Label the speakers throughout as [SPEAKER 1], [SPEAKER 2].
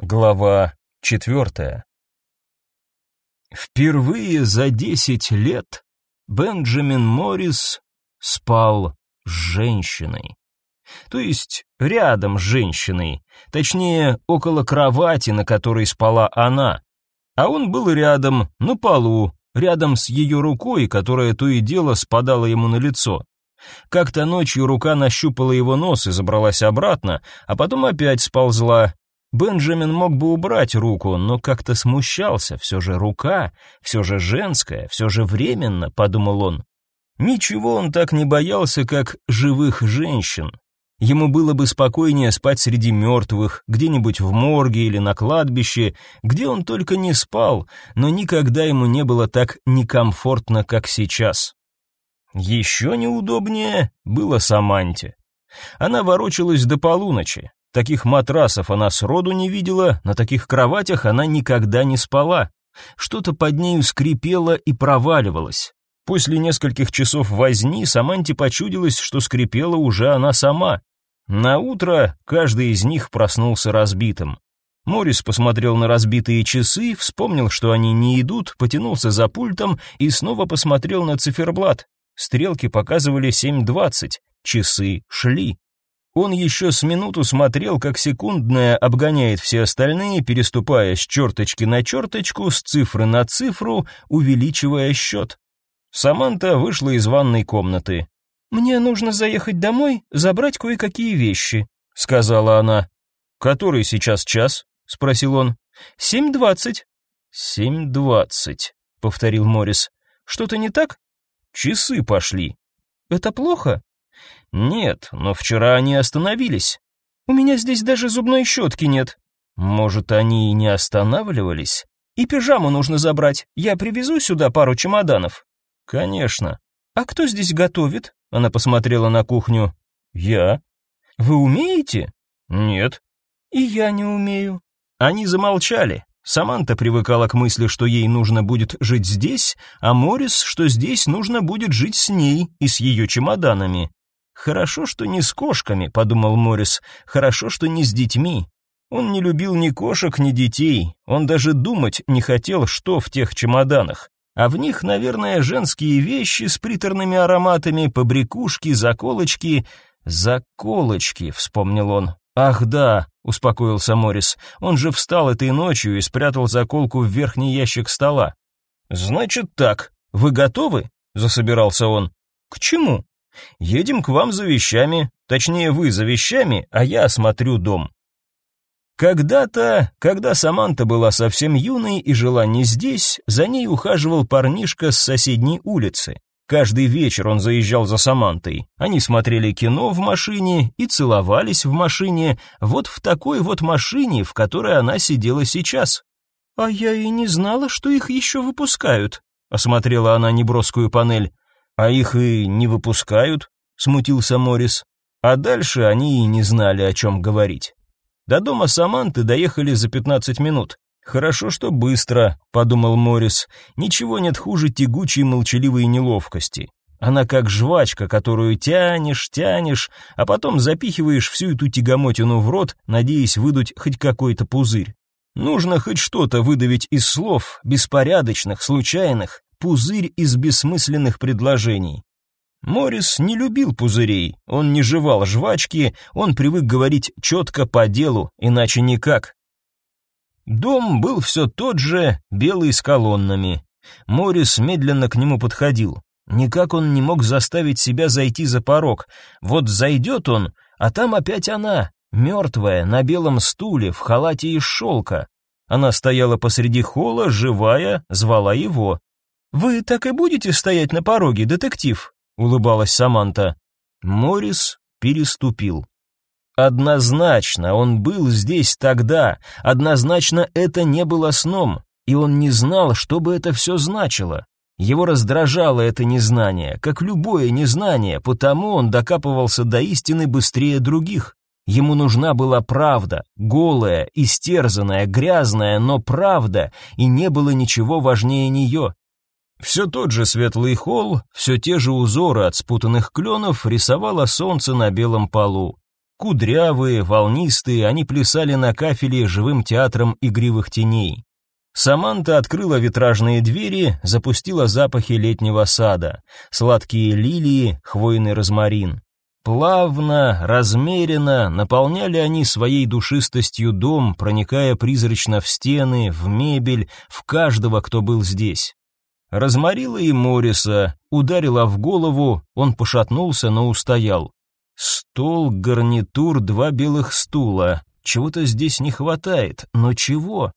[SPEAKER 1] Глава четвертая. Впервые за десять лет Бенджамин Моррис спал с женщиной. То есть рядом с женщиной, точнее, около кровати, на которой спала она. А он был рядом, на полу, рядом с ее рукой, которая то и дело спадала ему на лицо. Как-то ночью рука нащупала его нос и забралась обратно, а потом опять сползла, Бенджамин мог бы убрать руку, но как-то смущался, все же рука, все же женская, все же временно, подумал он. Ничего он так не боялся, как живых женщин. Ему было бы спокойнее спать среди мертвых, где-нибудь в морге или на кладбище, где он только не спал, но никогда ему не было так некомфортно, как сейчас. Еще неудобнее было Саманте. Она ворочалась до полуночи, Таких матрасов она сроду не видела, на таких кроватях она никогда не спала. Что-то под нею скрипело и проваливалось. После нескольких часов возни Саманте почудилось, что скрипела уже она сама. На утро каждый из них проснулся разбитым. Морис посмотрел на разбитые часы, вспомнил, что они не идут, потянулся за пультом и снова посмотрел на циферблат. Стрелки показывали 7.20, часы шли. Он еще с минуту смотрел, как секундная обгоняет все остальные, переступая с черточки на черточку, с цифры на цифру, увеличивая счет. Саманта вышла из ванной комнаты. «Мне нужно заехать домой, забрать кое-какие вещи», — сказала она. «Который сейчас час?» — спросил он. «Семь двадцать». «Семь двадцать», — повторил Морис. «Что-то не так?» «Часы пошли». «Это плохо?» Нет, но вчера они остановились. У меня здесь даже зубной щетки нет. Может, они и не останавливались? И пижаму нужно забрать. Я привезу сюда пару чемоданов. Конечно. А кто здесь готовит? Она посмотрела на кухню. Я. Вы умеете? Нет. И я не умею. Они замолчали. Саманта привыкала к мысли, что ей нужно будет жить здесь, а Морис, что здесь нужно будет жить с ней и с ее чемоданами. Хорошо, что не с кошками, подумал Морис. Хорошо, что не с детьми. Он не любил ни кошек, ни детей. Он даже думать не хотел, что в тех чемоданах. А в них, наверное, женские вещи с приторными ароматами, побрякушки, заколочки. Заколочки, вспомнил он. Ах да, успокоился Морис. Он же встал этой ночью и спрятал заколку в верхний ящик стола. Значит так. Вы готовы? засобирался он. К чему? Едем к вам за вещами, точнее вы за вещами, а я осмотрю дом. Когда-то, когда Саманта была совсем юной и жила не здесь, за ней ухаживал парнишка с соседней улицы. Каждый вечер он заезжал за Самантой. Они смотрели кино в машине и целовались в машине, вот в такой вот машине, в которой она сидела сейчас. «А я и не знала, что их еще выпускают», — осмотрела она неброскую панель. «А их и не выпускают», — смутился Морис. А дальше они и не знали, о чем говорить. До дома Саманты доехали за пятнадцать минут. «Хорошо, что быстро», — подумал Морис. «Ничего нет хуже тягучей молчаливой неловкости. Она как жвачка, которую тянешь, тянешь, а потом запихиваешь всю эту тягомотину в рот, надеясь выдуть хоть какой-то пузырь. Нужно хоть что-то выдавить из слов, беспорядочных, случайных, пузырь из бессмысленных предложений. Морис не любил пузырей, он не жевал жвачки, он привык говорить четко по делу, иначе никак. Дом был все тот же, белый с колоннами. Морис медленно к нему подходил. Никак он не мог заставить себя зайти за порог. Вот зайдет он, а там опять она, мертвая, на белом стуле, в халате из шелка. Она стояла посреди холла, живая, звала его. «Вы так и будете стоять на пороге, детектив?» — улыбалась Саманта. Морис переступил. Однозначно, он был здесь тогда, однозначно это не было сном, и он не знал, что бы это все значило. Его раздражало это незнание, как любое незнание, потому он докапывался до истины быстрее других. Ему нужна была правда, голая, истерзанная, грязная, но правда, и не было ничего важнее нее. Все тот же светлый холл, все те же узоры от спутанных кленов рисовало солнце на белом полу. Кудрявые, волнистые, они плясали на кафеле живым театром игривых теней. Саманта открыла витражные двери, запустила запахи летнего сада, сладкие лилии, хвойный розмарин. Плавно, размеренно наполняли они своей душистостью дом, проникая призрачно в стены, в мебель, в каждого, кто был здесь. Разморила и Мориса, ударила в голову, он пошатнулся, но устоял. Стол, гарнитур, два белых стула. Чего-то здесь не хватает, но чего?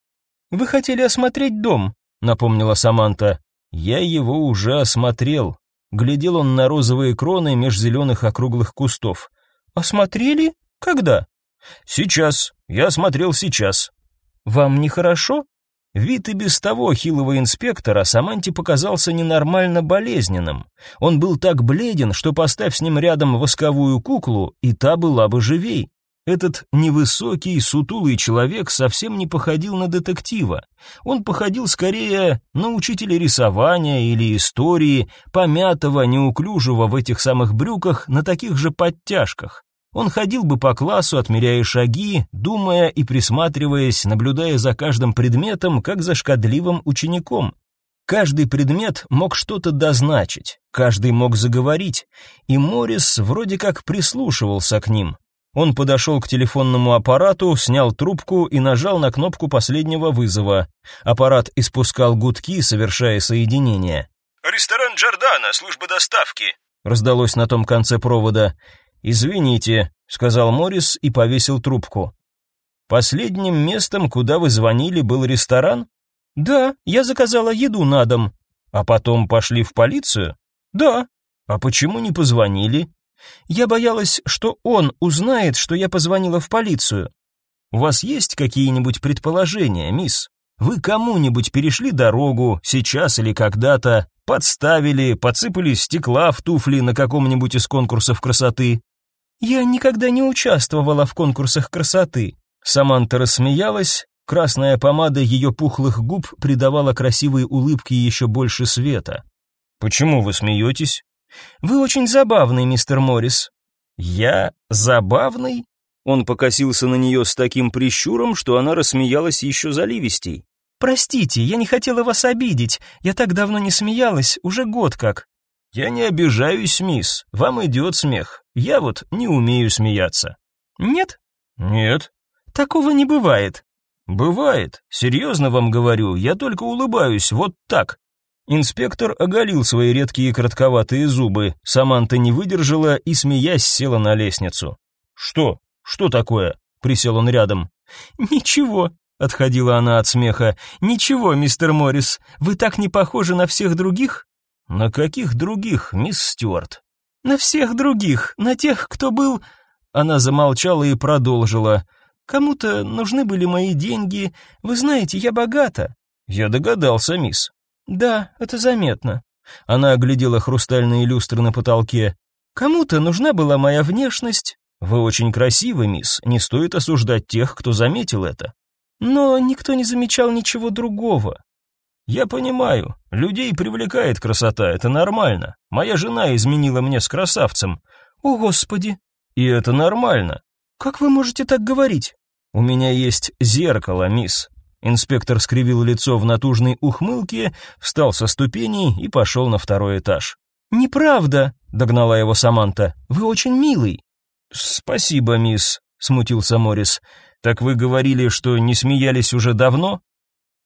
[SPEAKER 1] Вы хотели осмотреть дом, напомнила Саманта. Я его уже осмотрел. Глядел он на розовые кроны меж зеленых округлых кустов. Осмотрели? Когда? Сейчас. Я смотрел сейчас. Вам нехорошо? Вид и без того хилого инспектора Саманте показался ненормально болезненным. Он был так бледен, что поставь с ним рядом восковую куклу, и та была бы живей. Этот невысокий, сутулый человек совсем не походил на детектива. Он походил скорее на учителя рисования или истории, помятого, неуклюжего в этих самых брюках на таких же подтяжках. Он ходил бы по классу, отмеряя шаги, думая и присматриваясь, наблюдая за каждым предметом, как за шкодливым учеником. Каждый предмет мог что-то дозначить, каждый мог заговорить, и Моррис вроде как прислушивался к ним. Он подошел к телефонному аппарату, снял трубку и нажал на кнопку последнего вызова. Аппарат испускал гудки, совершая соединение.
[SPEAKER 2] «Ресторан Джордана, служба доставки», —
[SPEAKER 1] раздалось на том конце провода. «Извините», — сказал Моррис и повесил трубку. «Последним местом, куда вы звонили, был ресторан?» «Да, я заказала еду на дом». «А потом пошли в полицию?» «Да». «А почему не позвонили?» «Я боялась, что он узнает, что я позвонила в полицию». «У вас есть какие-нибудь предположения, мисс? Вы кому-нибудь перешли дорогу, сейчас или когда-то, подставили, подсыпали стекла в туфли на каком-нибудь из конкурсов красоты?» «Я никогда не участвовала в конкурсах красоты». Саманта рассмеялась, красная помада ее пухлых губ придавала красивой улыбке еще больше света. «Почему вы смеетесь?» «Вы очень забавный, мистер Моррис». «Я забавный?» Он покосился на нее с таким прищуром, что она рассмеялась еще заливистей. «Простите, я не хотела вас обидеть. Я так давно не смеялась, уже год как». «Я не обижаюсь, мисс. Вам идет смех. Я вот не умею смеяться». «Нет?» «Нет». «Такого не бывает». «Бывает. Серьезно вам говорю, я только улыбаюсь, вот так». Инспектор оголил свои редкие коротковатые зубы. Саманта не выдержала и, смеясь, села на лестницу. «Что? Что такое?» Присел он рядом. «Ничего», — отходила она от смеха. «Ничего, мистер Моррис, вы так не похожи на всех других, «На каких других, мисс Стюарт?» «На всех других, на тех, кто был...» Она замолчала и продолжила. «Кому-то нужны были мои деньги. Вы знаете, я богата». «Я догадался, мисс». «Да, это заметно». Она оглядела хрустальные люстры на потолке. «Кому-то нужна была моя внешность». «Вы очень красивы, мисс, не стоит осуждать тех, кто заметил это». «Но никто не замечал ничего другого. Я понимаю, людей привлекает красота, это нормально. Моя жена изменила мне с красавцем. О, господи. И это нормально. Как вы можете так говорить? У меня есть зеркало, мисс. Инспектор скривил лицо в натужной ухмылке, встал со ступеней и пошел на второй этаж. «Неправда», — догнала его Саманта. «Вы очень милый». «Спасибо, мисс», — смутился Моррис. «Так вы говорили, что не смеялись уже давно?»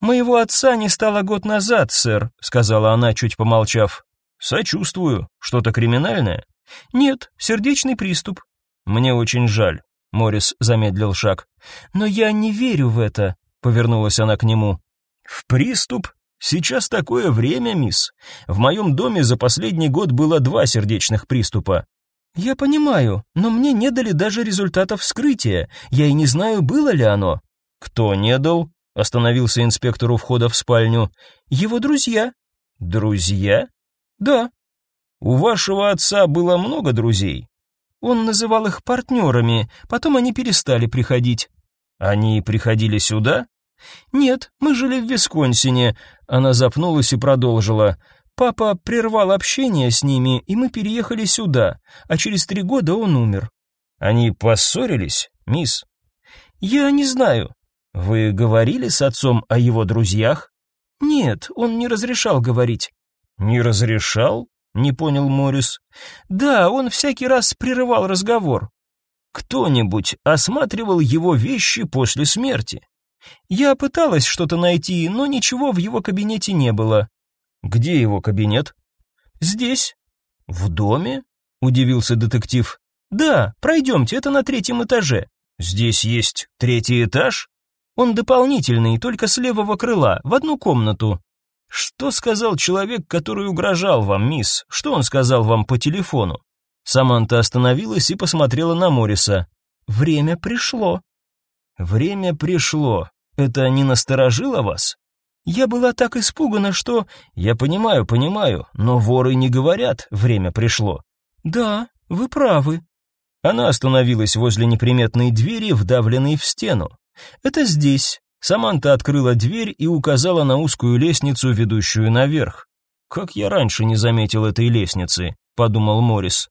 [SPEAKER 1] «Моего отца не стало год назад, сэр», — сказала она, чуть помолчав. «Сочувствую. Что-то криминальное?» «Нет, сердечный приступ». «Мне очень жаль», — Моррис замедлил шаг. «Но я не верю в это», — повернулась она к нему. «В приступ? Сейчас такое время, мисс. В моем доме за последний год было два сердечных приступа. «Я понимаю, но мне не дали даже результатов вскрытия. Я и не знаю, было ли оно». «Кто не дал?» Остановился инспектор у входа в спальню. Его друзья. Друзья? Да. У вашего отца было много друзей? Он называл их партнерами, потом они перестали приходить. Они приходили сюда? Нет, мы жили в Висконсине. Она запнулась и продолжила. Папа прервал общение с ними, и мы переехали сюда, а через три года он умер. Они поссорились, мисс?
[SPEAKER 3] Я не знаю.
[SPEAKER 1] Вы говорили с отцом о его друзьях?
[SPEAKER 3] Нет, он не разрешал говорить.
[SPEAKER 1] Не разрешал? Не понял Морис.
[SPEAKER 3] Да, он всякий раз прерывал разговор.
[SPEAKER 1] Кто-нибудь осматривал его вещи после смерти?
[SPEAKER 3] Я пыталась что-то найти, но ничего в его кабинете не было.
[SPEAKER 1] Где его кабинет?
[SPEAKER 3] Здесь.
[SPEAKER 1] В доме? Удивился детектив.
[SPEAKER 3] Да, пройдемте, это на третьем этаже.
[SPEAKER 1] Здесь есть третий этаж?
[SPEAKER 3] Он дополнительный, только с левого крыла, в одну комнату.
[SPEAKER 1] Что сказал человек, который угрожал вам, мисс? Что он сказал вам по телефону? Саманта остановилась и посмотрела на Мориса.
[SPEAKER 3] Время пришло.
[SPEAKER 1] Время пришло. Это не насторожило вас?
[SPEAKER 3] Я была так испугана, что...
[SPEAKER 1] Я понимаю, понимаю, но воры не говорят «время пришло».
[SPEAKER 3] Да, вы правы.
[SPEAKER 1] Она остановилась возле неприметной двери, вдавленной в стену.
[SPEAKER 3] Это здесь.
[SPEAKER 1] Саманта открыла дверь и указала на узкую лестницу, ведущую наверх. Как я раньше не заметил этой лестницы, подумал Морис.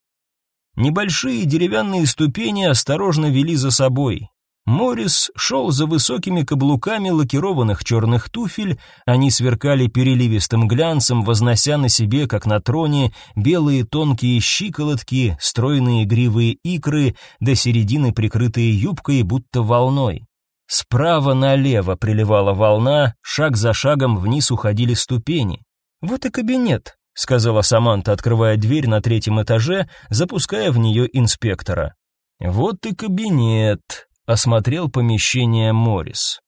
[SPEAKER 1] Небольшие деревянные ступени осторожно вели за собой. Морис шел за высокими каблуками лакированных черных туфель, они сверкали переливистым глянцем, вознося на себе, как на троне, белые тонкие щиколотки, стройные гривые икры, до середины прикрытые юбкой, будто волной. Справа налево приливала волна, шаг за шагом вниз уходили ступени.
[SPEAKER 3] «Вот и кабинет», —
[SPEAKER 1] сказала Саманта, открывая дверь на третьем этаже, запуская в нее инспектора. «Вот и кабинет», осмотрел помещение Морис.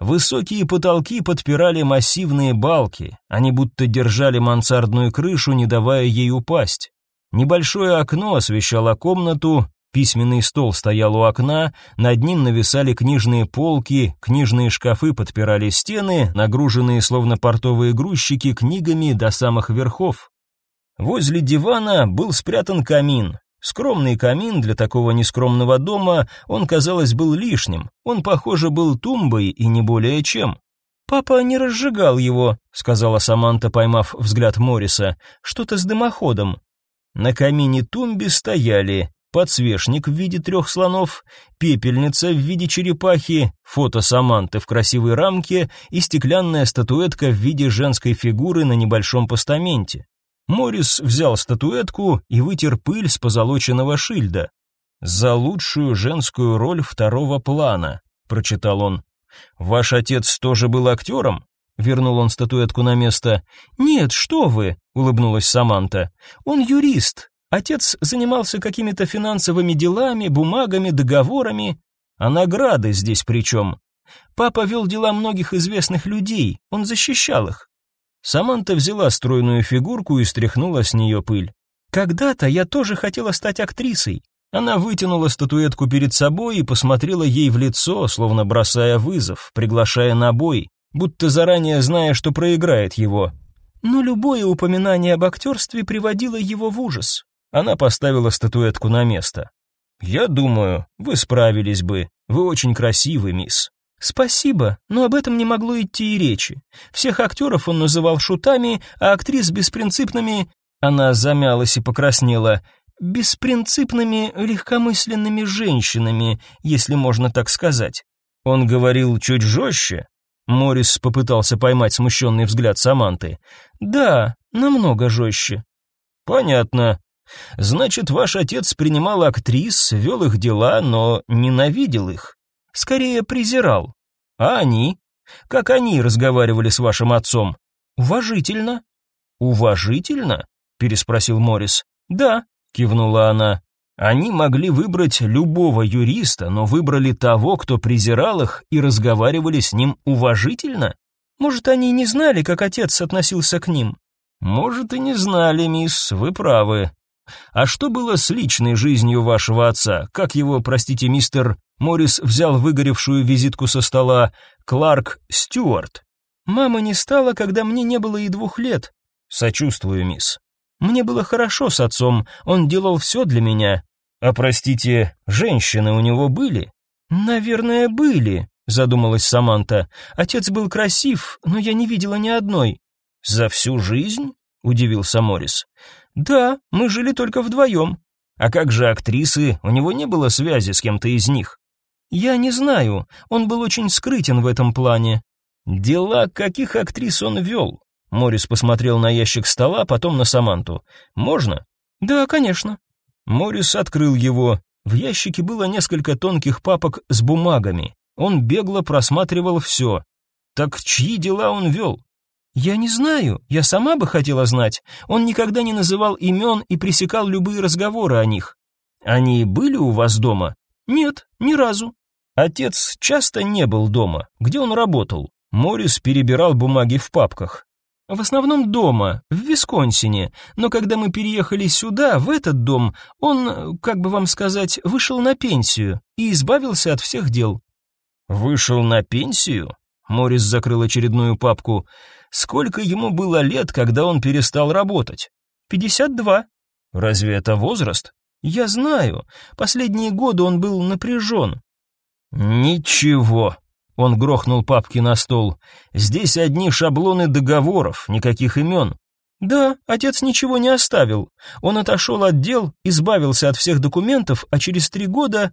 [SPEAKER 1] Высокие потолки подпирали массивные балки, они будто держали мансардную крышу, не давая ей упасть. Небольшое окно освещало комнату, письменный стол стоял у окна, над ним нависали книжные полки, книжные шкафы подпирали стены, нагруженные словно портовые грузчики книгами до самых верхов. Возле дивана был спрятан камин, Скромный камин для такого нескромного дома, он, казалось, был лишним. Он, похоже, был тумбой и не более чем.
[SPEAKER 3] «Папа не разжигал его», — сказала Саманта, поймав взгляд Морриса. «Что-то с дымоходом».
[SPEAKER 1] На камине тумбе стояли подсвечник в виде трех слонов, пепельница в виде черепахи, фото Саманты в красивой рамке и стеклянная статуэтка в виде женской фигуры на небольшом постаменте. Морис взял статуэтку и вытер пыль с позолоченного шильда. «За лучшую женскую роль второго плана», — прочитал он. «Ваш отец тоже был актером?» — вернул он статуэтку на место.
[SPEAKER 3] «Нет, что вы», — улыбнулась Саманта. «Он юрист. Отец занимался какими-то финансовыми делами, бумагами, договорами.
[SPEAKER 1] А награды здесь при чем?»
[SPEAKER 3] Папа вел дела многих известных людей, он защищал их.
[SPEAKER 1] Саманта взяла стройную фигурку и стряхнула с нее пыль.
[SPEAKER 3] «Когда-то я тоже хотела стать актрисой».
[SPEAKER 1] Она вытянула статуэтку перед собой и посмотрела ей в лицо, словно бросая вызов, приглашая на бой, будто заранее зная, что проиграет его.
[SPEAKER 3] Но любое упоминание об актерстве приводило его в ужас.
[SPEAKER 1] Она поставила статуэтку на место. «Я думаю, вы справились бы. Вы очень красивый, мисс».
[SPEAKER 3] Спасибо, но об этом не могло идти и речи. Всех актеров он называл шутами, а актрис беспринципными... Она замялась и покраснела. Беспринципными, легкомысленными женщинами, если можно так сказать.
[SPEAKER 1] Он говорил чуть жестче. Морис попытался поймать смущенный взгляд Саманты.
[SPEAKER 3] Да, намного жестче.
[SPEAKER 1] Понятно. Значит, ваш отец принимал актрис, вел их дела, но ненавидел их
[SPEAKER 3] скорее презирал.
[SPEAKER 1] А они? Как они разговаривали с вашим отцом?
[SPEAKER 3] Уважительно.
[SPEAKER 1] Уважительно? переспросил Морис.
[SPEAKER 3] Да,
[SPEAKER 1] кивнула она. Они могли выбрать любого юриста, но выбрали того, кто презирал их и разговаривали с ним уважительно?
[SPEAKER 3] Может, они не знали, как отец относился к ним?
[SPEAKER 1] Может, и не знали, мисс, вы правы. А что было с личной жизнью вашего отца? Как его, простите, мистер Морис взял выгоревшую визитку со стола. Кларк Стюарт.
[SPEAKER 3] Мама не стала, когда мне не было и двух лет.
[SPEAKER 1] Сочувствую, мисс.
[SPEAKER 3] Мне было хорошо с отцом, он делал все для меня.
[SPEAKER 1] А простите, женщины у него были?
[SPEAKER 3] Наверное, были, задумалась Саманта. Отец был красив, но я не видела ни одной.
[SPEAKER 1] За всю жизнь? Удивился Морис.
[SPEAKER 3] Да, мы жили только вдвоем.
[SPEAKER 1] А как же актрисы? У него не было связи с кем-то из них?
[SPEAKER 3] Я не знаю, он был очень скрытен в этом плане.
[SPEAKER 1] Дела каких актрис он вел? Морис посмотрел на ящик стола, потом на Саманту. Можно?
[SPEAKER 3] Да, конечно.
[SPEAKER 1] Морис открыл его. В ящике было несколько тонких папок с бумагами. Он бегло просматривал все. Так чьи дела он вел?
[SPEAKER 3] Я не знаю, я сама бы хотела знать. Он никогда не называл имен и пресекал любые разговоры о них.
[SPEAKER 1] Они были у вас дома?
[SPEAKER 3] Нет, ни разу.
[SPEAKER 1] Отец часто не был дома. Где он работал? Морис перебирал бумаги в папках.
[SPEAKER 3] В основном дома, в Висконсине, но когда мы переехали сюда, в этот дом, он, как бы вам сказать, вышел на пенсию и избавился от всех дел.
[SPEAKER 1] Вышел на пенсию? Морис закрыл очередную папку. Сколько ему было лет, когда он перестал работать?
[SPEAKER 3] Пятьдесят два.
[SPEAKER 1] Разве это возраст?
[SPEAKER 3] Я знаю. Последние годы он был напряжен.
[SPEAKER 1] Ничего. Он грохнул папки на стол. Здесь одни шаблоны договоров, никаких имен.
[SPEAKER 3] Да, отец ничего не оставил. Он отошел от дел, избавился от всех документов, а через три года...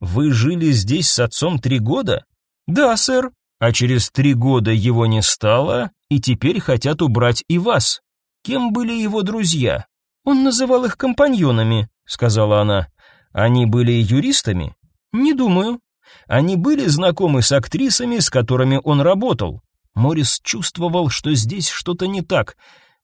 [SPEAKER 1] Вы жили здесь с отцом три года?
[SPEAKER 3] Да, сэр.
[SPEAKER 1] А через три года его не стало, и теперь хотят убрать и вас. Кем были его друзья?
[SPEAKER 3] Он называл их компаньонами, сказала она.
[SPEAKER 1] Они были юристами?
[SPEAKER 3] Не думаю.
[SPEAKER 1] Они были знакомы с актрисами, с которыми он работал. Морис чувствовал, что здесь что-то не так.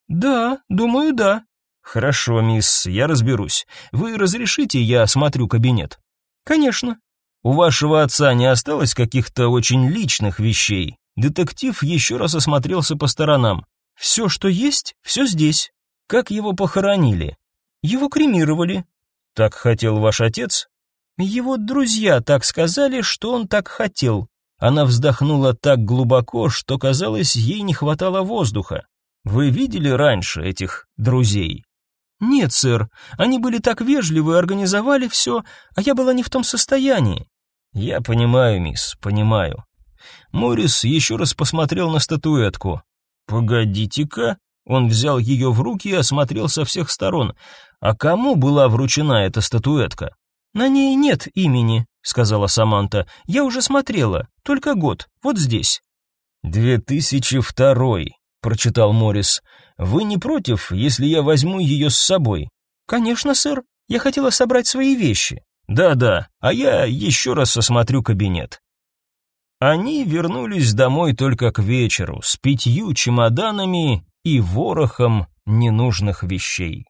[SPEAKER 3] Да, думаю, да.
[SPEAKER 1] Хорошо, мисс, я разберусь. Вы разрешите, я осмотрю кабинет?
[SPEAKER 3] Конечно.
[SPEAKER 1] У вашего отца не осталось каких-то очень личных вещей? Детектив еще раз осмотрелся по сторонам.
[SPEAKER 3] Все, что есть, все здесь.
[SPEAKER 1] Как его похоронили?
[SPEAKER 3] Его кремировали.
[SPEAKER 1] Так хотел ваш отец?
[SPEAKER 3] Его друзья так сказали, что он так хотел.
[SPEAKER 1] Она вздохнула так глубоко, что казалось, ей не хватало воздуха. Вы видели раньше этих друзей?
[SPEAKER 3] Нет, сэр. Они были так вежливы, организовали все, а я была не в том состоянии.
[SPEAKER 1] Я понимаю, мисс, понимаю. Морис еще раз посмотрел на статуэтку. Погодите-ка, он взял ее в руки и осмотрел со всех сторон. А кому была вручена эта статуэтка?
[SPEAKER 3] На ней нет имени, сказала Саманта. Я уже смотрела, только год, вот здесь.
[SPEAKER 1] Две тысячи второй, прочитал Морис. Вы не против, если я возьму ее с собой?
[SPEAKER 3] Конечно, сэр. Я хотела собрать свои вещи.
[SPEAKER 1] Да-да, а я еще раз осмотрю кабинет. Они вернулись домой только к вечеру с пятью чемоданами и ворохом ненужных вещей.